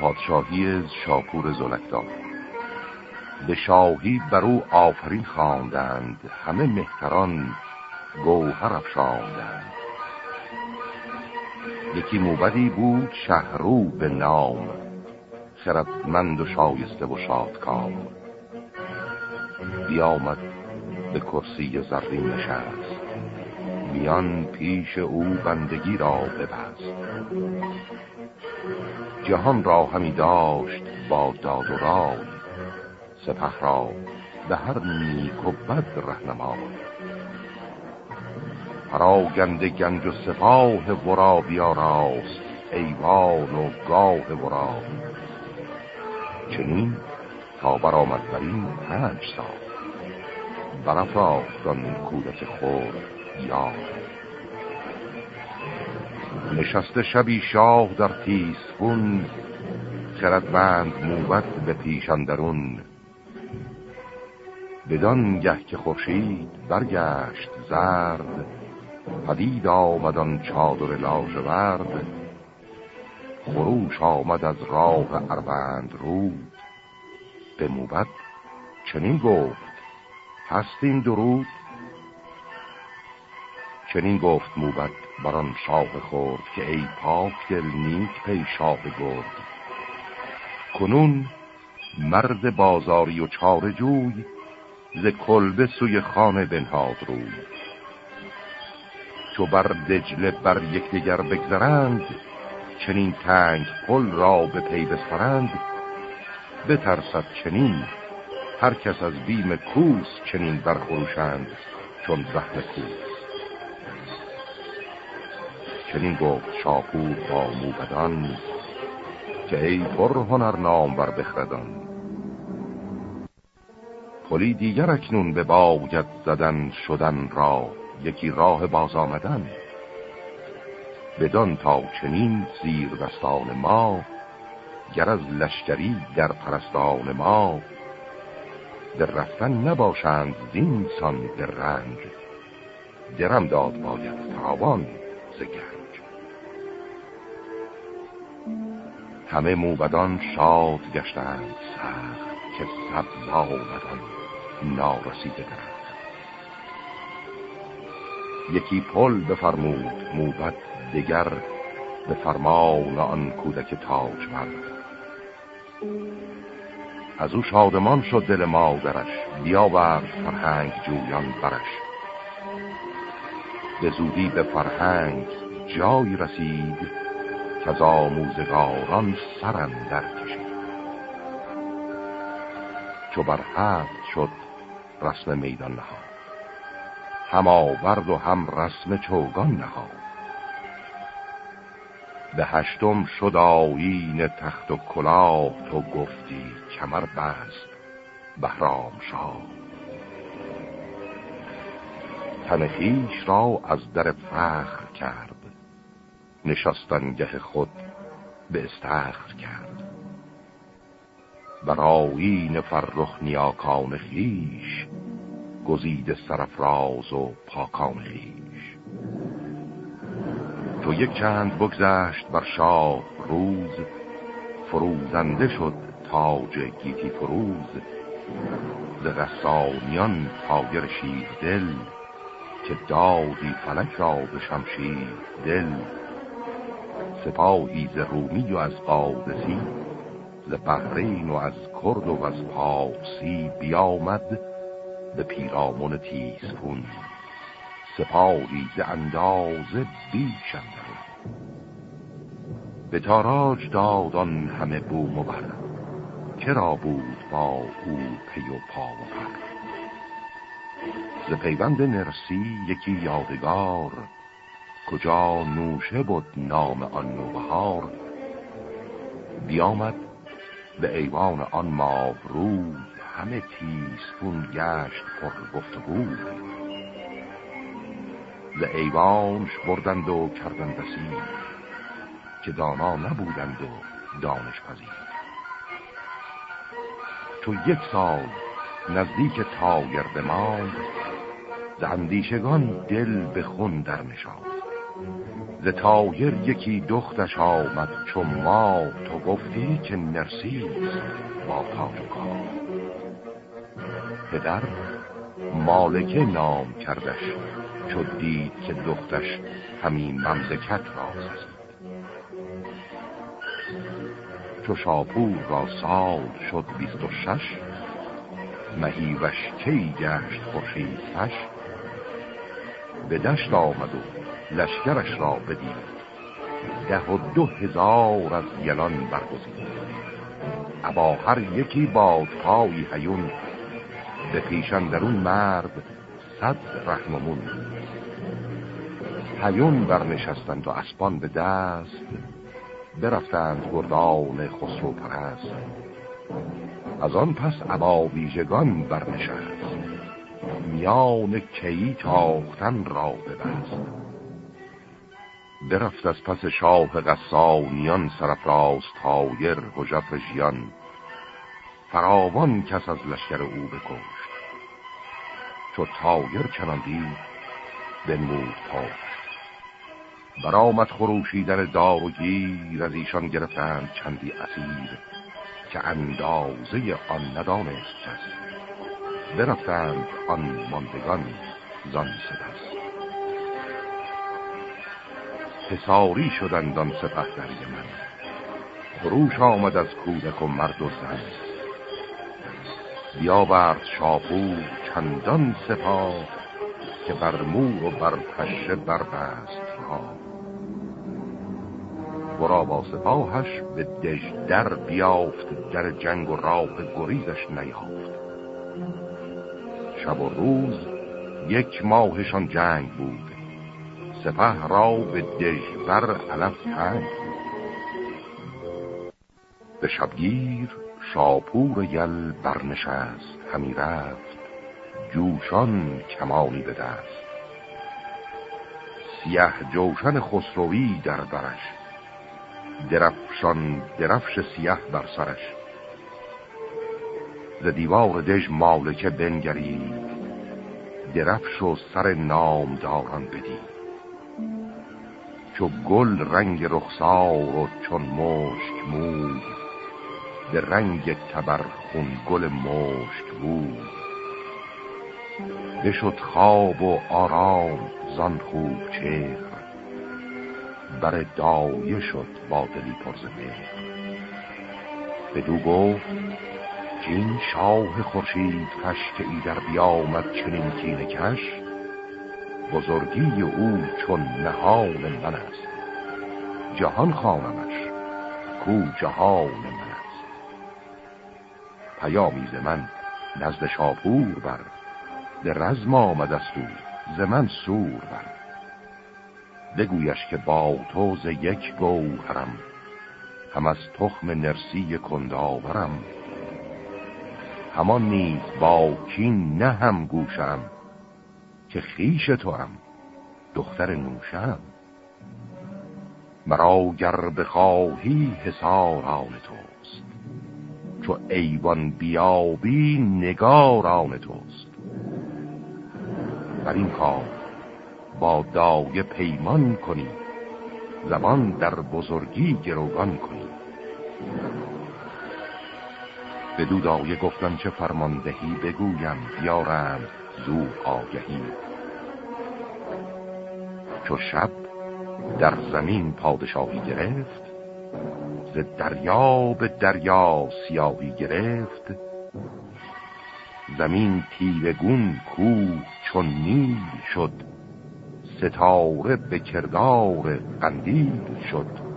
پادشاهی شاپور زلکدار به شاهی بر او آفرین خواندند همه مهتران گوهر افشاندند. یکی موبدی بود شهرو به نام خردمند و شایسته و شادکام. بیامد به کرسی زرین نشست. میان پیش او بندگی را ببست. جهان را همی داشت با داد و رای. سپه را به هر نیک و بد رهنمای پراگنده گنج و سپاه ورا بیاراست ایوان و گاه ورا. چنین تا برآمد بر این پنج سال. برافراختان کودک خور یا نشسته شبی شاه در تیسفون خردمند موبت به پیشندرون بدان گه که خورشید برگشت زرد پدید آمدان چادر لاژورد خروش آمد از راه اروند رود. به موبت چنین گفت هستین درود؟ چنین گفت موبت بران شاه خورد که ای پاک دل نیک پی شاه گرد. کنون مرد بازاری و چار جوی ز کلبه سوی خانه بنهاد روی. چو بر دجله بر یکدیگر بگذرند چنین تنگ پل را به پی بسپرند. بترسد چنین هر کس از بیم کوس چنین برخروشند چون زهر کوس. چنین گفت شاپور با موبدان که ای پر هنر نام بر بخردان. پلی دیگر اکنون به باید زدن شدن را یکی راه باز آمدن. بدان تا چنین زیر دستان ما گر از لشکری در پرستان ما در رفتن نباشند زین سان در رنج درم داد باید تاوان زگنج همه موبدان شاد گشتند سخت که سبز آمدن نارسیده درند یکی پل بفرمود موبد دگر به فرمان آن کودک تاج مرد از او شادمان شد دل مادرش بیاورد فرهنگ جویان برش. به زودی به فرهنگ جای رسید که آموزگاران سرم در کشید. چو بر هفت شد رسم میدان نهاد. هم آورد و هم رسم چوگان نهاد. به هشتم شد آیین تخت و کلاه تو گفتی کمر بست بهرام شاه. تن خیش را از در فخر کرد. نشستنگه خود به استخر کرد. بر آیین فرخ نیاکان خیش گزید سرفراز و پاکان خیش تو یک چند بگذشت بر شاه روز فروزنده شد تاج گیتی فروز. ز غسانیان تاگر شیر دل که دادی فلک را به شمشیر دل. سپاهی ز رومی و از قادسی ز بحرین و از کرد و از پارسی بیامد به پیرامون تیزفون سپاهی ز اندازه بیش به تاراج دادان همه بوم و بر. کرا بود با او پی و پا و پر ز پیوند نرسی یکی یادگار کجا نوشه بود نام آن نوبهار؟ بیامد به ایوان آن ماه روز همه تیسفون گشت پر گفت بود ز ایوانش بردند و کردن بسید که دانا نبودند و دانش پذیر. تو یک سال نزدیک تایر ز اندیشگان دل به خون در نشاند ز تایر یکی دختش آمد چون ما تو گفتی که نرسیست با تاج و کار پدر مالکه نام کردش چو دید که دختش همین مملکت راز است چو شاپور را سال شد بیست و شش مهیوش کی گشت خورشید پش به دشت آمد و لشکرش را بدید ده و دو هزار از یلان برگزید ابا هر یکی بادپایی هیون. به پیشن درون مرد صد رحممون هیون برنشستند و اسبان به دست برفتند گردان خسرو پرست. از آن پس عبا ویژگان برنشست. میان کی تاختن را ببست. برفت از پس شاه غسانیان سرافراز طایر هژبر ژیان. فراوان کس از لشکر او بکشت. چو طایر چنان دید بنمود پشت برآمد خروشیدن دار و گیر از ایشان گرفتند چندی اسیر که اندازه آن ندانست کس. برفتند آن ماندگان زان سپس. حساری شدند آن سپه من. خروش آمد از کودک و مرد و زن. بیاورد شاپور چندان سپاه که بر مور و بر پشه بربست را. ورا با سپاهش به دژ در بیافت در جنگ و راه گریزش نیافت. شب و روز یک ماهشان جنگ بود. سپه را به بر علف تنگ. به شبگیر شاپور یل برنشست همی رفت. جوشان کمانی به دست. سیه جوشن خسروی در برش. درفشان درفش سیه بر سرش. ز دیوار دژ مالکه بنگرید. درفش و سر نامداران بدید. چو گل رنگ رخسار و چون مشک مود به رنگ تبر خون گل مشک بود بشد خواب و آرام زان خوب چهر بر دایه شد با دلی پرز به دو گفت این شاه خورشید کش که ایدر بیامد چنین کین کش بزرگی او چون نهان من است. جهان خانمش کو جهان من است. پیامی من نزد شاپور بر به رزم آمد است ز من سور بر. بگویش که با تو ز یک گوهرم هم از تخم نرسی کنداورم. همان نیز با کین نه هم گوشم که خیش تو هم دختر نوشم. مرا گر بخواهی حسار آن توست چو ایوان بیابی نگار آن توست. بر این کار با دایه پیمان کنی زبان در بزرگی گروگان کنی. به دو دایه گفتم چه فرماندهی بگویم بیارند. زو آگهی. چو شب در زمین پادشاهی گرفت ز دریا به دریا سیاهی گرفت. زمین تیرگون کو چون نیل شد ستاره به کردار قندیل شد.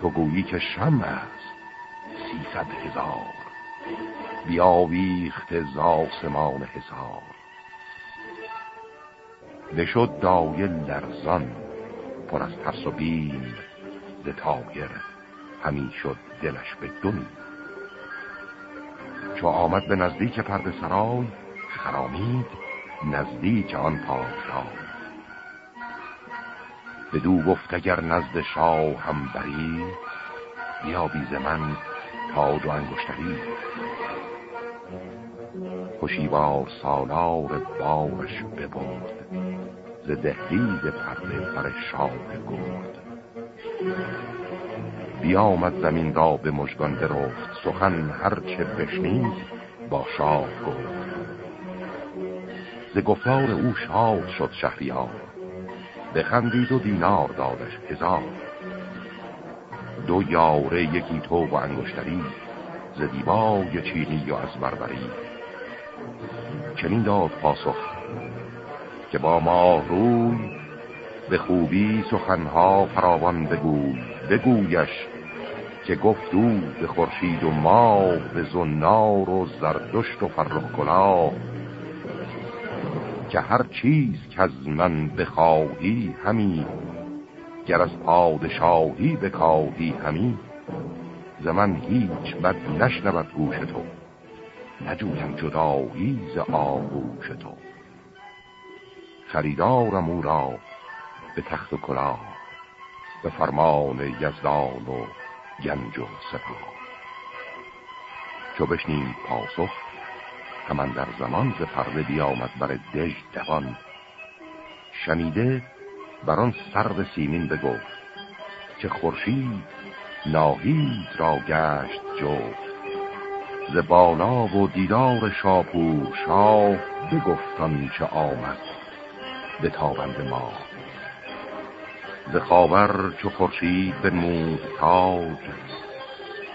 تو گویی که شم است سیصد هزار بیاویخت زاسمان حسار بشد دایه لرزان پر از ترس و بیم. ز تایر همی شد دلش به دنی چو آمد به نزدیک پرد سرای خرامید نزدیک آن پادشاه بدو گفت اگر نزد شاه هم بری بیا بیز من تاج و انگشتری. خوشیوار سالار بارش ببرد. ز دهلید پرده بر شاه گرد. بیامد زمین را به مژگان برفت سخن هرچه بشنید با شاه گفت ز گفتار او شاد شد شهریار بخندید و دینار دادش هزار. دو یاره یکی تو و انگشتری ز دیبای چینی و از بربری. چنین داد پاسخ که با ما روی به خوبی سخنها فراوان بگوی بگویش که گفتو به خورشید و ما به زنار و زردشت و فرخ که هر چیز که از من بخواهی همی گر از پادشاهی بکاهی همی ز من هیچ بد نشنود گوش تو نجویم جدایی ز آغوش تو. خریدارم او را به تخت و کلاه به فرمان یزدان و گنج و سپاه. چو بشنید پاسخ همان در زمان ز پرده بیامد بر دژ دوان. شنیده بر آن سرو سیمین بگفت که خورشید ناهید را گشت جفت. ز بالا و دیدار شاپور شاه بگفتان چه آمد. به تابند ما. ز خاور چو خورشید بنمود تاج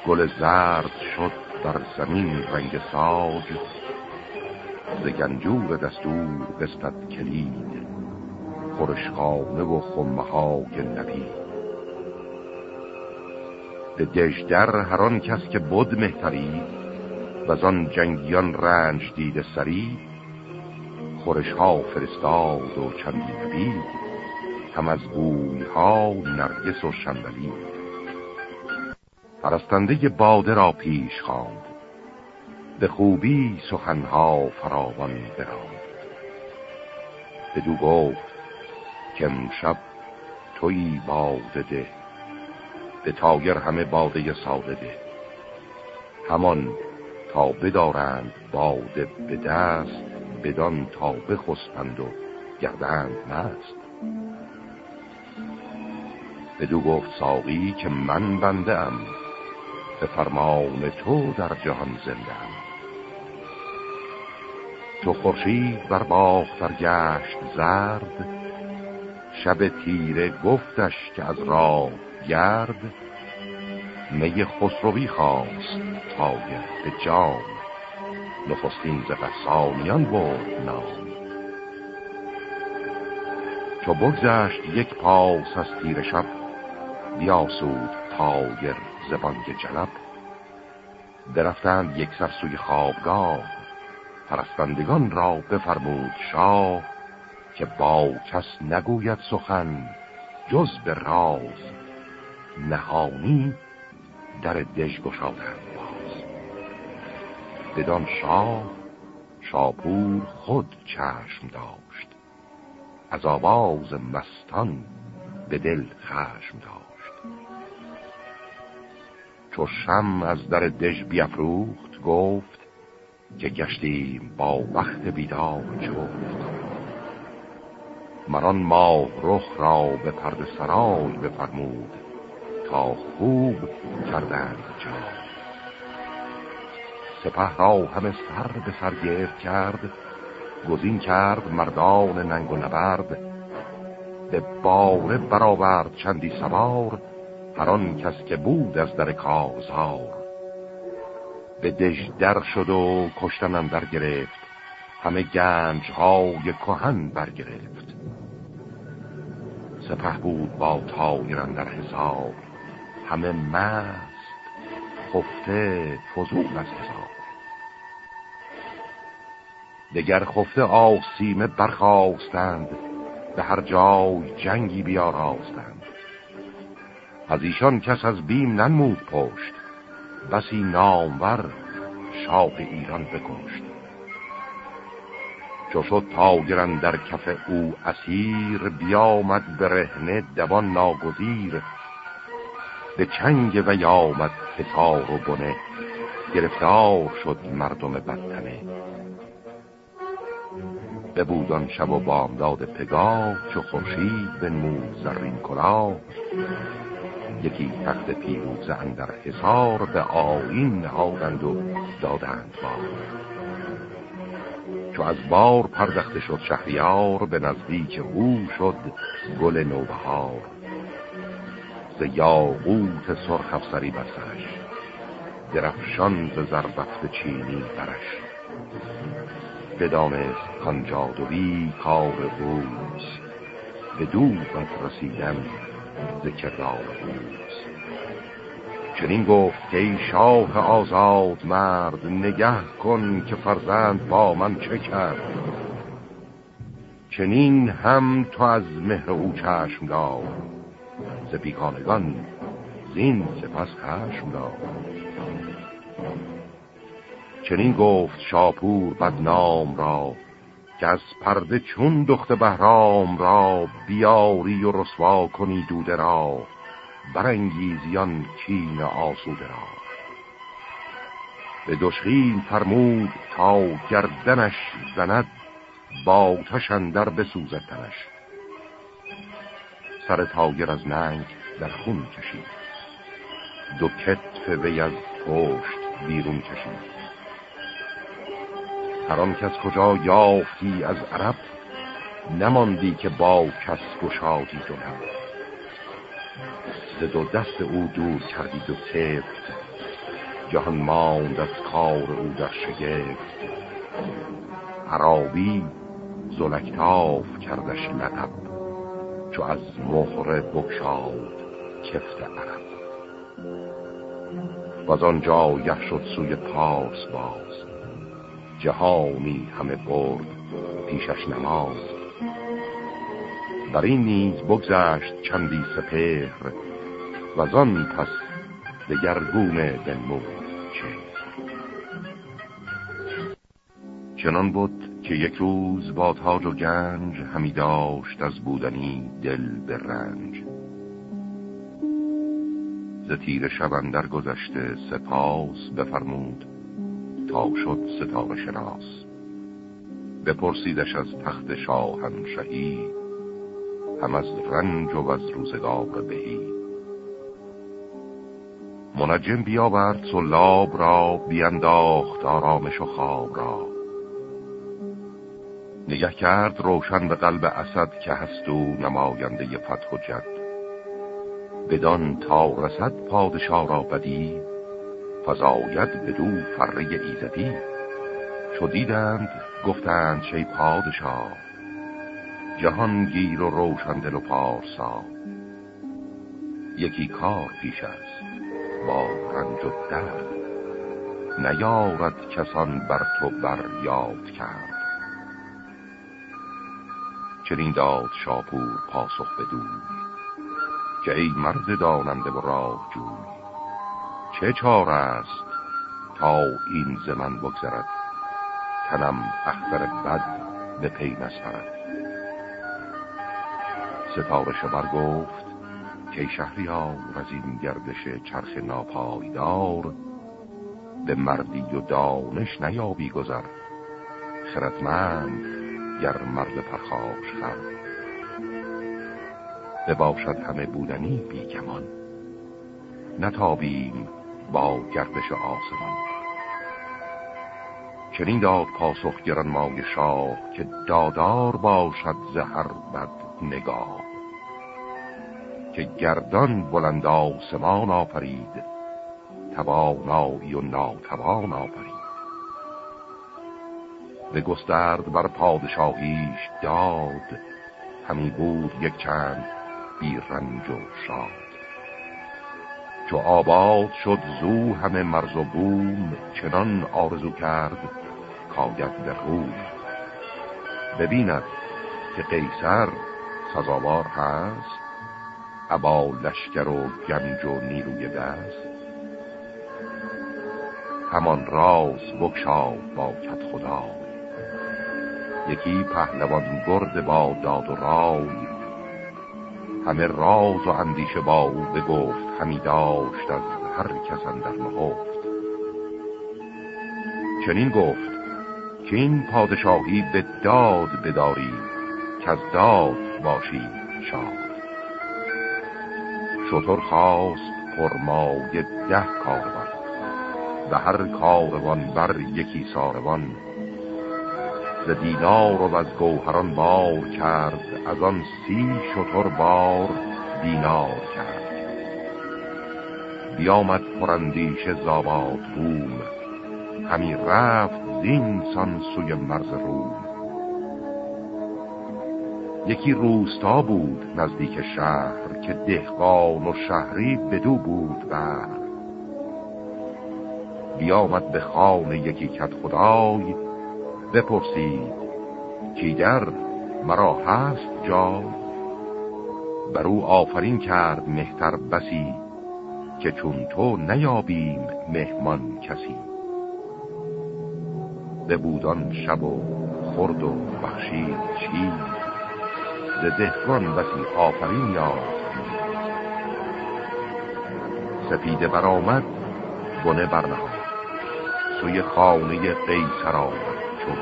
گل زرد شد بر زمین رنگ ساج. ز گنجور دستور بستد کلید خورشخانه و خمه های نبید. به دژدر هران کس که بود مهتری و آن جنگیان رنج دید سری خورش ها فرستاد و چندی نبید هم از بوی ها نرگس و شنبلی پرستنده باده را پیش خواند. به خوبی سخنها فراوان براند. بدو گفت که امشب توی باده ده. به تاگر همه باده ساده ده. همان تا بدارند باده به دست بدان تا بخسپند و گردند مست. بدو گفت ساقی که من بنده ام به فرمان تو در جهان زنده ام. تو خورشید بر باختر گشت زرد شب تیره گفتش که از راه گرد. می خسروی خواست تاگه به جام نخستین ز قصانیان برد نام. چو بگذشت یک پاس از تیر شب بیاسود تایر زبانگ جلب برفتند یک سر سوی خوابگاه پرستندگان را بفرمود شاه که با کس نگوید سخن جز به راز. نهانی در دژ گشادند بدان شاه شاپور خود چشم داشت. از آواز مستان به دل خشم داشت. چو شم از در دژ بیافروخت گفت که گشتیم با وقت بیدار جفت. مران ماه رخ را به پرد سرای بفرمود تا خوب کردند جا سپه را همه سر به سر گرد کرد گزین کرد مردان ننگ و نبرد به باره برآورد چندی سوار هر آن کس که بود از در کارزار. به دژ در شد و کشتن در گرفت همه گنج های کهن برگرفت. سپه بود با تاگران در حساب همه مست خفته فضول از حساب دگر خفته آسیمه برخواستند به هر جای جنگی بیاراستند. از ایشان کس از بیم ننمود پشت بسی نامور شاه ایران بکشت. چو شد تاگرن در کف او اسیر بیامد به رهنه دوان ناگزیر. به چنگ و یامد کتار و بنه گرفتار شد مردم بدتنه. بودان شب و بامداد پگاه چو خورشید بنمود زرین کلاه. یکی تخت پیروزه اندر حصار به آین نهادند و دادند بار. چو از بار پردخته شد شهریار به نزدیک او شد گل نوبهار. ز یاقوت سرخ افسری بر سرش درفشان ز زربفت چینی برش. بدانست کان جادوی کار روز. به دوبت رسیدن ز کردار روز. چنین گفت که ای شاه آزاد مرد نگه کن که فرزند با من چه کرد. چنین هم تو از مهر او چشم دار. ز بیگانگان زین سپس خشم دار. چنین گفت شاپور بدنام را که از پرده چون دخت بهرام را بیاری و رسوا کنی دوده را برانگیزیان کین آسوده را. به دشخین فرمود تا گردنش زند با تشندر بسوزد تنش. سر تاگر از ننگ در خون کشید. دو کتف وی از پشت بیرون کشید. هر کس کجا یافتی از عرب نماندی که با کس گشادی دو ز دو دست او دور کردی دو تفت جهان ماند از کار او در شگفت. عرابی زلکتاف کردش لقب چو از مخر بکشاد کفت عرب. و از آنجا یه شد سوی پارس باز. جهانی همه برد پیشش نماز. بر این نیز بگذشت چندی سپهر و آن پس گرگون بنمود چه چنان بود که یک روز با تاج و گنج همی داشت از بودنی دل به رنج. ز تیر شب اندر گذشته سپاس بفرمود شد ستاره شناس. بپرسیدش از تخت شاهنشهی هم از رنج و از روزگار بهی. منجم بیاورد سلاب را بیانداخت آرامش و خواب را. نگه کرد روشن به قلب اسد که هست و نماینده فتح و جد. بدان تا رسد پادشاه را بدی فزاید به دو فره ایزدی. چو دیدند گفتند چه پادشاه جهان گیر و روشن دل و پارسا یکی کار پیش است با رنج و درد. نیارد کسان بر تو بر یاد کرد. چنین داد شاپور پاسخ بدون که ای مرد داننده و راه جوی چه چار است تا این زمن بگذرد؟ تنم اختر بد به پی نسپرد ستاره شبر گفت که شهریار از این گردش چرخ ناپایدار به مردی و دانش نیابی گذر. خردمند گر مرد پرخاش خر. بباشد همه بودنی بیگمان نتابیم با گردش آسمان. چنین داد پاسخ گران مای شاه که دادار باشد زهر بد نگاه. که گردان بلند آسمان آفرید توانایی و ناتوان آفرید. به گسترد بر پادشاهیش داد همی بود یک چند بی رنج و شاد چو آباد شد زو همه مرز و بوم چنان آرزو کرد کاگت به روم ببیند که قیصر سزاوار هست ابا لشکر و گنج و نیروی دست. همان راز بکشاد با کت خدا. یکی پهلوان گرد با داد و رای. همه راز و اندیشه با او بگفت همی داشت از هر کس در نهفت. چنین گفت که این پادشاهی به داد بداری که از داد باشی شاد. شطور خواست پرمای ده کاروان و هر کاروان بر یکی ساروان. ز دینار و از گوهران بار کرد از آن سی شطور بار دینار کرد. بیامد پرندیش زاباد بوم. همی رفت زین سان سوی مرز روم. یکی روستا بود نزدیک شهر که دهقان و شهری بدو بود بر. بیامد به خانه یکی کت خدای بپرسید در؟ مرا هست جا بر او آفرین کرد مهتر بسی که چون تو نیابیم مهمان کسی. بودان شب و خرد و بخشید چیز ز دهگان بسی آفرین یافت. سپیده برآمد بنه برنهاد. سوی خانه قیصر آمد چون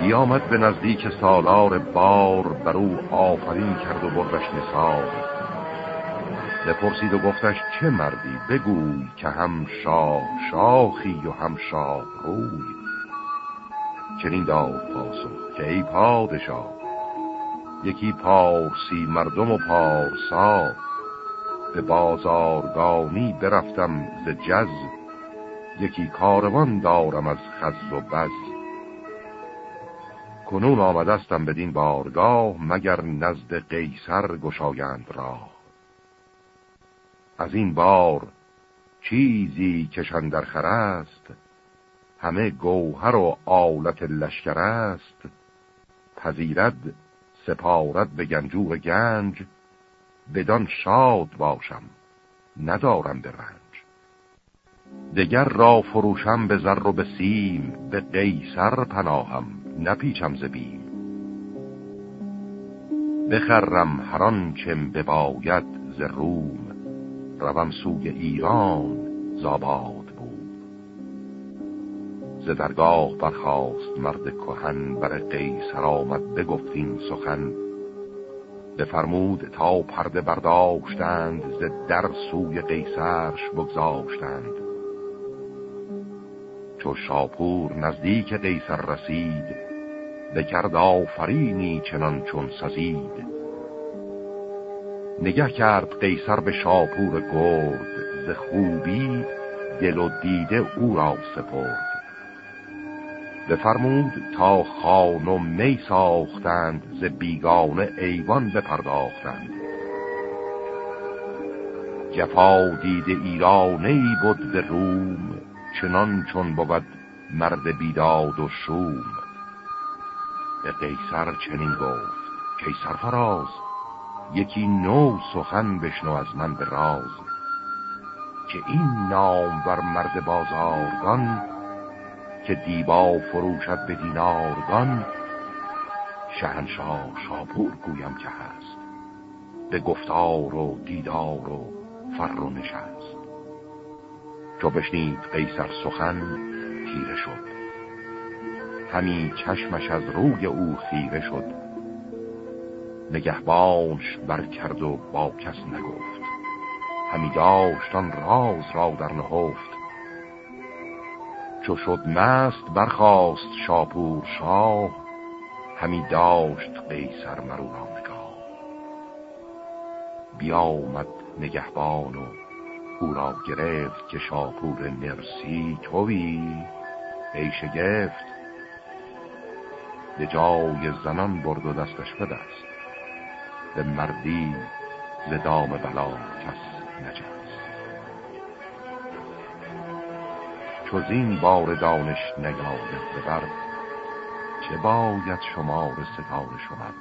بیامد به نزدیک سالار بار بر او آفرین کرد و بردش نثار. بپرسید و گفتش چه مردی؟ بگوی که هم شاه شاخی و هم شاه روی. چنین داد پاسخ که ای پادشاه یکی پارسی مردم و پارسا به بازارگانی برفتم ز جز یکی کاروان دارم از خز و بز. کنون آمدستم بدین بارگاه مگر نزد قیصر گشایند راه. از این بار چیزی کشن در خر است. همه گوهر و آلت لشکر است. پذیرد سپارت به گنجور گنج. بدان شاد باشم ندارم به رنج دگر را فروشم به زر و به سیم به قیصر پناهم نپیچم زبیم بخرم هران چم بباید ز روم. روم سوی ایران زاباد بود. ز درگاه برخواست مرد کهن بر قیصر آمد بگفتین سخن. بفرمود تا پرده برداشتند ز در سوی قیصرش بگذاشتند. چو شاپور نزدیک قیصر رسید بکرد آفرینی چنان چون سزید. نگه کرد قیصر به شاپور گرد ز خوبی دل و دیده او را سپرد. بفرمود تا خان و می ساختند ز بیگانه ایوان بپرداختند. جفا دیده ایرانه ای بود به روم چنان چون بود مرد بیداد و شوم. به قیصر چنین گفت قیصر فراز یکی نو سخن بشنو از من به راز که این نام بر مرد بازارگان که دیبا فروشد به دینارگان شهنشاه شاپور گویم که هست به گفتار و دیدار و فر و نشست. چو بشنید قیصر سخن تیره شد. همی چشمش از روی او خیره شد. نگهبانش برکرد و با کس نگفت. همی داشتان راز را در نهفت. چو شد مست برخاست شاپور شاه همی داشت قیصر مرو را نگاه بیامد نگهبان و او را گرفت که شاپور نرسی توی. ای شگفت به جای زنان برد و دستش به دست به مردی ز دام بلا کس نجست. چو این بار دانش نگاید ببر چه باید شمار ستاره شمد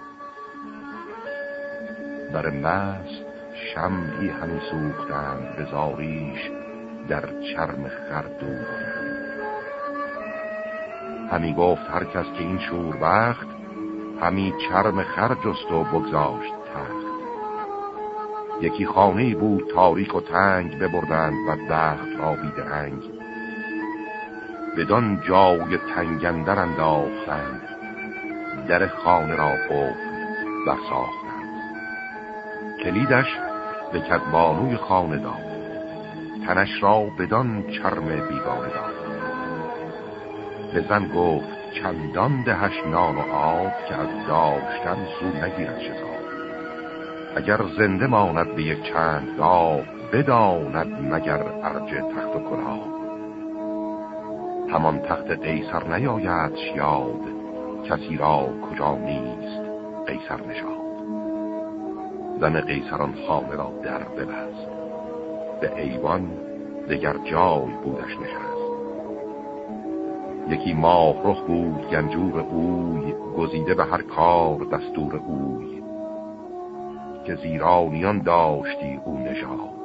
بر مست شمعی همی سوختند به زاریش در چرم خر همی گفت هر کس که این شور وقت همی چرم خر جست و بگذاشت. یکی خانه بود تاریک و تنگ ببردند و دخت را بیدرنگ. بدان جای تنگندر انداختند در خانه را قفل برساختند. کلیدش به کدبانوی خانه داد. تنش را بدان چرم بیگانه داد. به زن گفت چندان دهش نان و آب که از داشتن سو نگیرد شتاب. اگر زنده ماند به یک چند گاه بداند مگر ارج تخت و کلاه. همان تخت قیصر نیاید یاد کسی را کجا نیست قیصر نشاد زن قیصران خانه را در ببست به ایوان دگر جای بودش نشست. یکی ماه رخ بود گنجور اوی گزیده به هر کار دستور اوی. که زیرانیان داشتی او نژاد.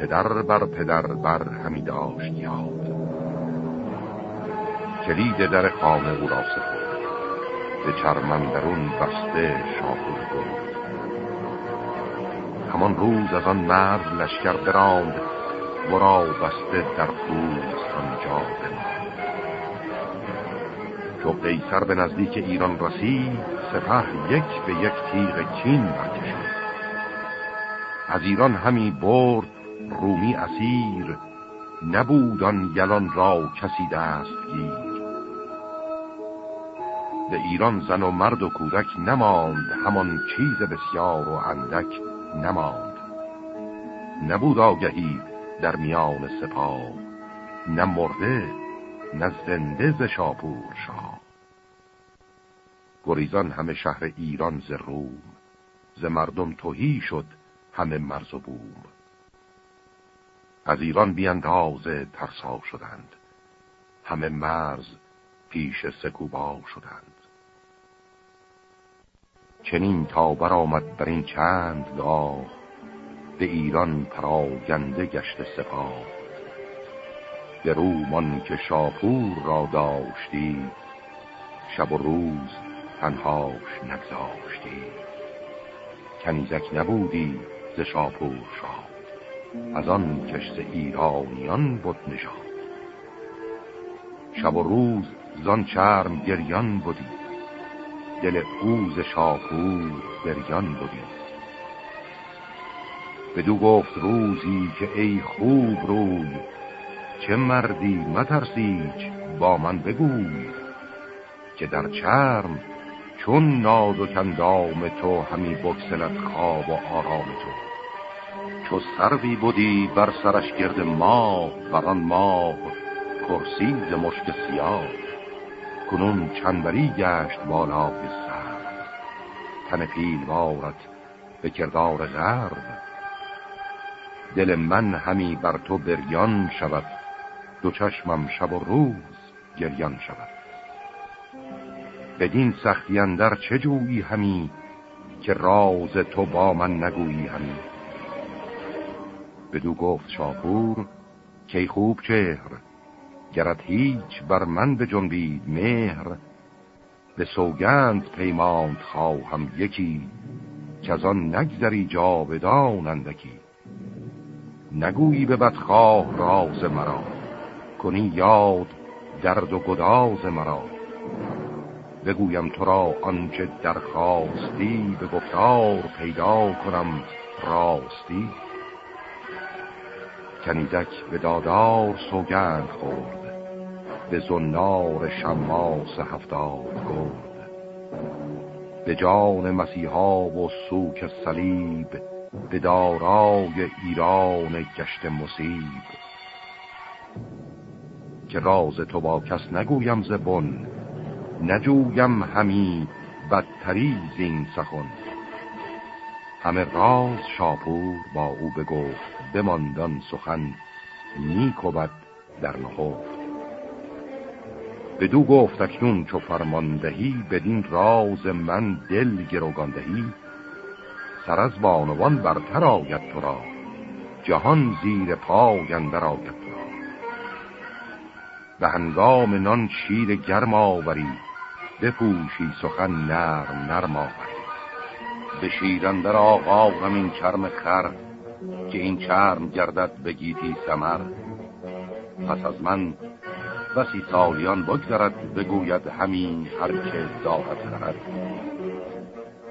پدر بر پدر بر همی داشت یاد. کلید در خانه او را سپرد. به چرمندرون بسته شاپور بود همان روز از آن مرد لشکر براند. ورا بسته در پوز آنجا بماند. چو قیصر به نزدیک ایران رسید سپه یک به یک تیغ کین برکشید. از ایران همی برد رومی اسیر نبودان یلان را کسی دستگیر. به ایران زن و مرد و کودک نماند همان چیز بسیار و اندک نماند. نبود آگهی در میان سپاه نه مرده نه زنده ز شاپور شاه. گریزان همه شهر ایران ز روم. ز مردم توهی شد همه مرز و بوم. از ایران بیاندازه ترسا شدند. همه مرز پیش سکوبا شدند. چنین تا برآمد بر این چند گاه به ایران پراگنده گشت سپاه. به رومان که شاپور را داشتی شب و روز تنهاش نگذاشتی. کنیزک نبودی ز شاپور شاد از آن کشت ایرانیان بود نشاد شب و روز زان چرم گریان بودی دل اوز شاپور گریان بودی بدو گفت روزی که ای خوب روی چه مردی مترسیج با من بگوی که در چرم چون ناز و کندام تو همی بکسلت خواب و آرام تو. چو سروی بودی بر سرش گرد ماه بران ماه کرسیز مشک سیاه. کنون چنبری گشت بالای سر تن پیلوارت به کردار غرب. دل من همی بر تو بریان شود. دو چشمم شب و روز گریان شود. بدین سختی اندر چه جویی همی که راز تو با من نگویی همی؟ بدو گفت شاپور کی خوب چهر گرد هیچ بر من به جنبید مهر به سوگند پیماند خواهم یکی که از آن نگذری جاودان اندکی. نگویی به بدخواه راز مرا کنی یاد درد و گداز مرا. بگویم تو را آنچه درخواستی به گفتار پیدا کنم راستی. کنیزک به دادار سوگند خورد به زنار شماس هفتاد گرد. به جان مسیحا و سوک صلیب به دارای ایران گشت مصیب. که راز تو با کس نگویم زبون نجویم همی بدتری زین سخن. همه راز شاپور با او بگفت بماندان سخن نیک و بد در نهفت. بدو گفت اکنون چو فرماندهی بدین راز من دل گروگاندهی. سر از بانوان برتر آید تو را جهان زیر پای اندر آید تو را به هنگام نان شیر گرم آوری بپوشی سخن نرم نرم آوری. به شیرندر آقا همین چرم خر که این چرم گردد به گیتی سمر. پس از من بسی سالیان بگذرد بگوید همین هر که دارد خرد.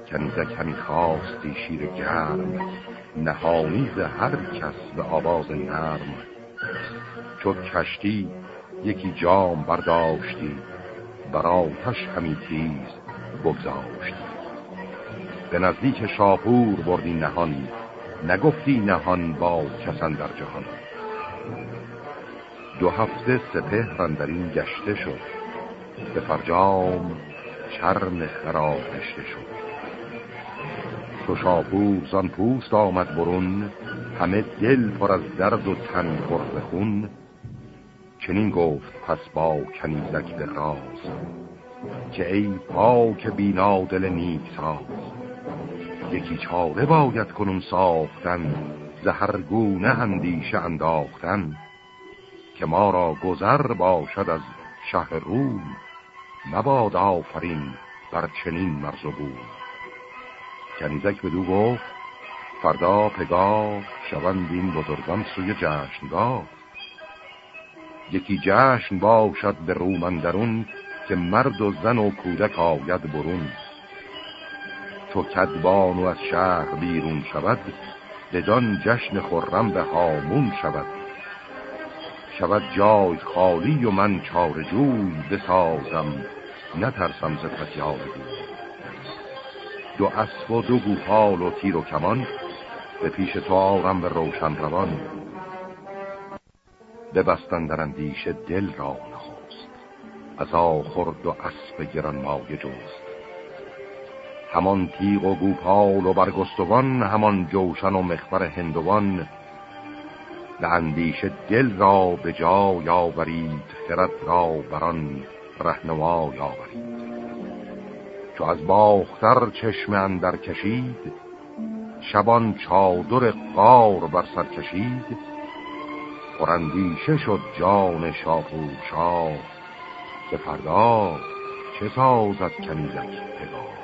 کنیزک همی خواستی شیر گرم نهانیز هر کس به آواز نرم. چو کشتی یکی جام برداشتی بر آتش همی تیز بگذاشتی. به نزدیک شاپور بردی نهان نگفتی نهان با کسان در جهان. دو هفته سپهر در این گشته شد به فرجام چرم خرابشته شد. تو شاپور زان پوست آمد برون همه دل پر از درد و تن پر خون. چنین گفت پس با کنیزک به راز که ای پاک بینا دل نیک ساز. یکی چاره باید کنون ساختن زهرگونه اندیشه انداختن که ما را گذر باشد از شهر روم مباد آفرین بر چنین مرز بود کنیزک به دو گفت فردا پگاه شوند این بزرگان سوی جشنگاه. یکی جشن باشد به رومندرون که مرد و زن و کودک آید برون. چو کدبان و از شهر بیرون شود بدان جشن خرم به هامون شود. شود جای خالی و من چار جوی بسازم نترسم ز پتیال دو اسب و دو گوپال و تیر و کمان به پیش تو آرم به روشن روان. ببستن در اندیشه دل را نخواست از آخرد و اسب گران مایه جوست همان تیغ و گوپال و برگستوان همان جوشن و مخبر هندوان به اندیشه دل را به جا یاورید خرد را بران رهنما یاورید چو از باختر چشم اندر کشید شبان چادر قار بر سر کشید پرندیشه شد جان شاپور شاه به فردا چه سازد کنیزک پگاه؟